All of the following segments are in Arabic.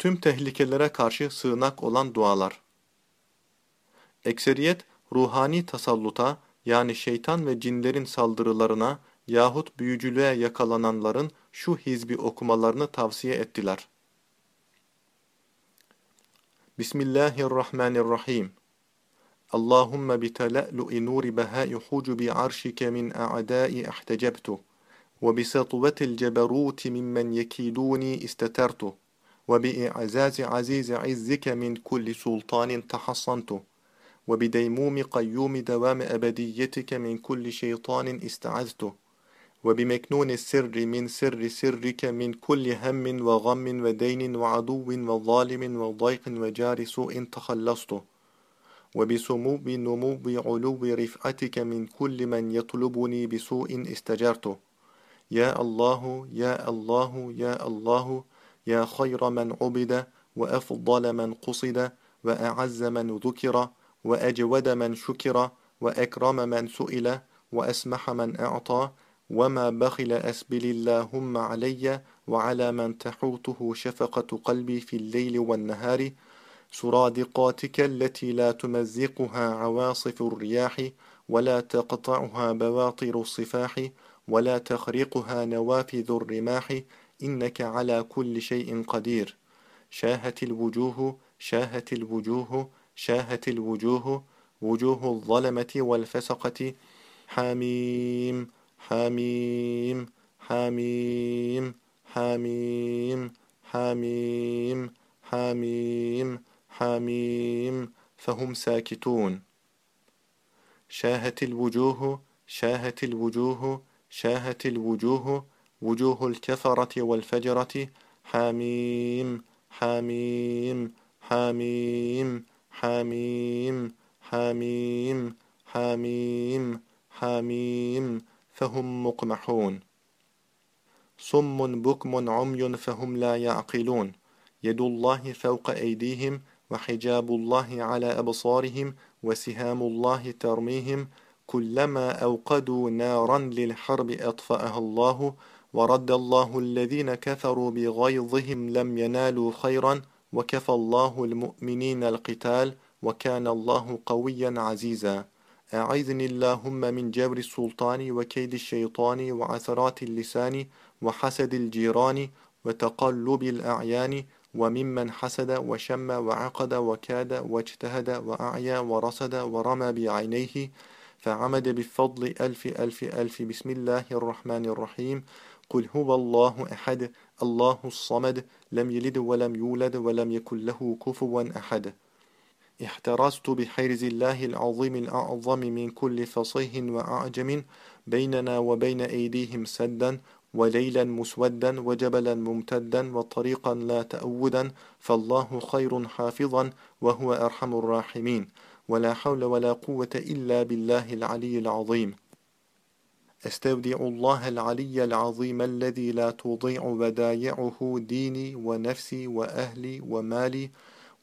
Tüm tehlikelere karşı sığınak olan dualar. Ekseriyet, ruhani tasalluta, yani şeytan ve cinlerin saldırılarına yahut büyücülüğe yakalananların şu hizbi okumalarını tavsiye ettiler. Bismillahirrahmanirrahim. Allahümme bitele'lu'i nuri behâi hucubi arşike min a'dâi ihtecebtu. وبسطوة الجبروت ممن يكيدوني استترت وبإعزاز عزيز عزك من كل سلطان تحصنت وبديموم قيوم دوام أبديتك من كل شيطان استعذت وبمكنون السر من سر سرك من كل هم وغم ودين وعدو وظالم وضيق وجار سوء تخلصت وبسمو نمو علو رفعتك من كل من يطلبني بسوء استجرت. يا الله يا الله يا الله يا خير من عبد وأفضل من قصد وأعز من ذكر وأجود من شكر وأكرم من سئل وأسمح من أعطى وما بخل أسبل اللهم علي وعلى من تحوته شفقة قلبي في الليل والنهار سرادقاتك التي لا تمزقها عواصف الرياح ولا تقطعها بواطر الصفاح ولا تخرقها نوافذ الرماح إنك على كل شيء قدير. شاهت الوجوه شاهت الوجوه شاهت الوجوه وجوه الظلمة والفسقة. حميم حميم حميم حميم حميم حميم حميم. فهم ساكتون. شاهت الوجوه شاهت الوجوه شاهت الوجوه وجوه الكفرة والفجرة. حميم حميم حميم حميم حميم حميم حميم فهم مقمحون. صم بكم عمي فهم لا يعقلون. يد الله فوق أيديهم وحجاب الله على أبصارهم وسهام الله ترميهم. كلما أوقدوا نارا للحرب أطفأها الله ورد الله الذين كفروا بغيظهم لم ينالوا خيرا وكفى الله المؤمنين القتال وكان الله قويا عزيزا. أعذني اللهم من جبر السلطان وكيد الشيطان وعثرات اللسان وحسد الجيران وتقلب الأعيان وممن حسد وشم وعقد وكاد واجتهد وأعيا ورصد ورمى بعينيه فعمد بفضل ألف ألف ألف. بسم الله الرحمن الرحيم. قل هو الله أحد الله الصمد لم يلد ولم يولد ولم يكن له كفوا أحد. احترزت بحرز الله العظيم الأعظم من كل فصيح وأعجم بيننا وبين أيديهم سدا وليلا مسودا وجبلا ممتدا وطريقا لا تأودا فالله خير حافظا وهو أرحم الراحمين. ولا حول ولا قوة إلا بالله العلي العظيم. أستودع الله العلي العظيم الذي لا تضيع ودايعه ديني ونفسي وأهلي ومالي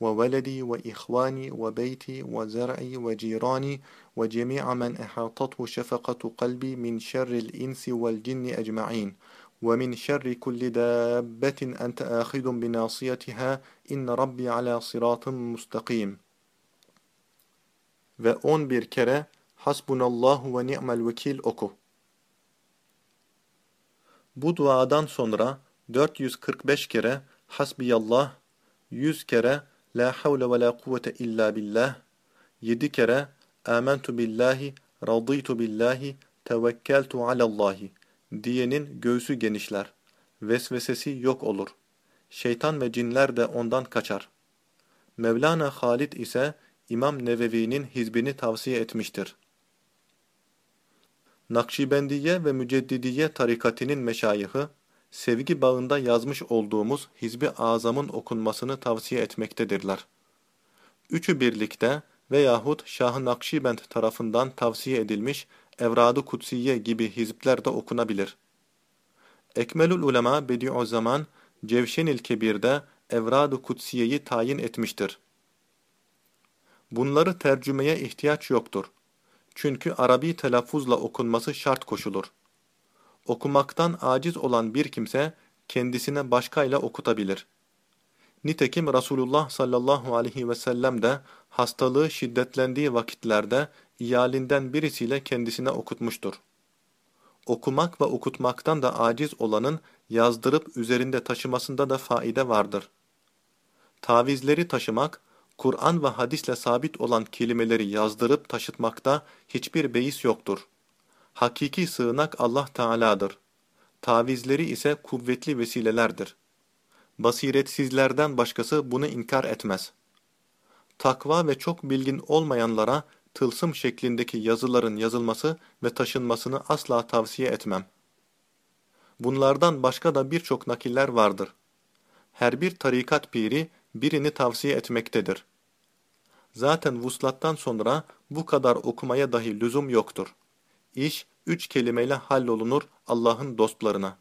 وولدي وإخواني وبيتي وزرعي وجيراني وجميع من أحاطته شفقة قلبي من شر الإنس والجن أجمعين ومن شر كل دابة أنت آخذ بناصيتها إن ربي على صراط مستقيم ve 11 kere Hasbunallahu ve ni'mel vekil oku. Bu duadan sonra 445 kere Hasbiyallah, 100 kere La havle ve la kuvvete illa billah, 7 kere Amentu billahi, raditu billahi, tevekkeltu alallahi diyenin göğsü genişler. Vesvesesi yok olur. Şeytan ve cinler de ondan kaçar. Mevlana Halid ise İmam Nevevi'nin hizbini tavsiye etmiştir. Nakşibendiye ve Müceddidiye tarikatinin meşayihı, sevgi bağında yazmış olduğumuz Hizbi Azam'ın okunmasını tavsiye etmektedirler. Üçü birlikte veyahut Şah-ı Nakşibend tarafından tavsiye edilmiş Evrad-ı Kutsiye gibi hizipler de okunabilir. Ekmelül Ulema Bediüzzaman Cevşenil Kebir'de Evrad-ı Kutsiye'yi tayin etmiştir. Bunları tercümeye ihtiyaç yoktur. Çünkü Arabi telaffuzla okunması şart koşulur. Okumaktan aciz olan bir kimse kendisine başkayla okutabilir. Nitekim Resulullah sallallahu aleyhi ve sellem de hastalığı şiddetlendiği vakitlerde iyalinden birisiyle kendisine okutmuştur. Okumak ve okutmaktan da aciz olanın yazdırıp üzerinde taşımasında da faide vardır. Tavizleri taşımak, Kur'an ve hadisle sabit olan kelimeleri yazdırıp taşıtmakta hiçbir beis yoktur. Hakiki sığınak Allah Teala'dır. Tavizleri ise kuvvetli vesilelerdir. Basiretsizlerden başkası bunu inkar etmez. Takva ve çok bilgin olmayanlara tılsım şeklindeki yazıların yazılması ve taşınmasını asla tavsiye etmem. Bunlardan başka da birçok nakiller vardır. Her bir tarikat piri birini tavsiye etmektedir. Zaten vuslattan sonra bu kadar okumaya dahi lüzum yoktur. İş üç kelimeyle hallolunur Allah'ın dostlarına.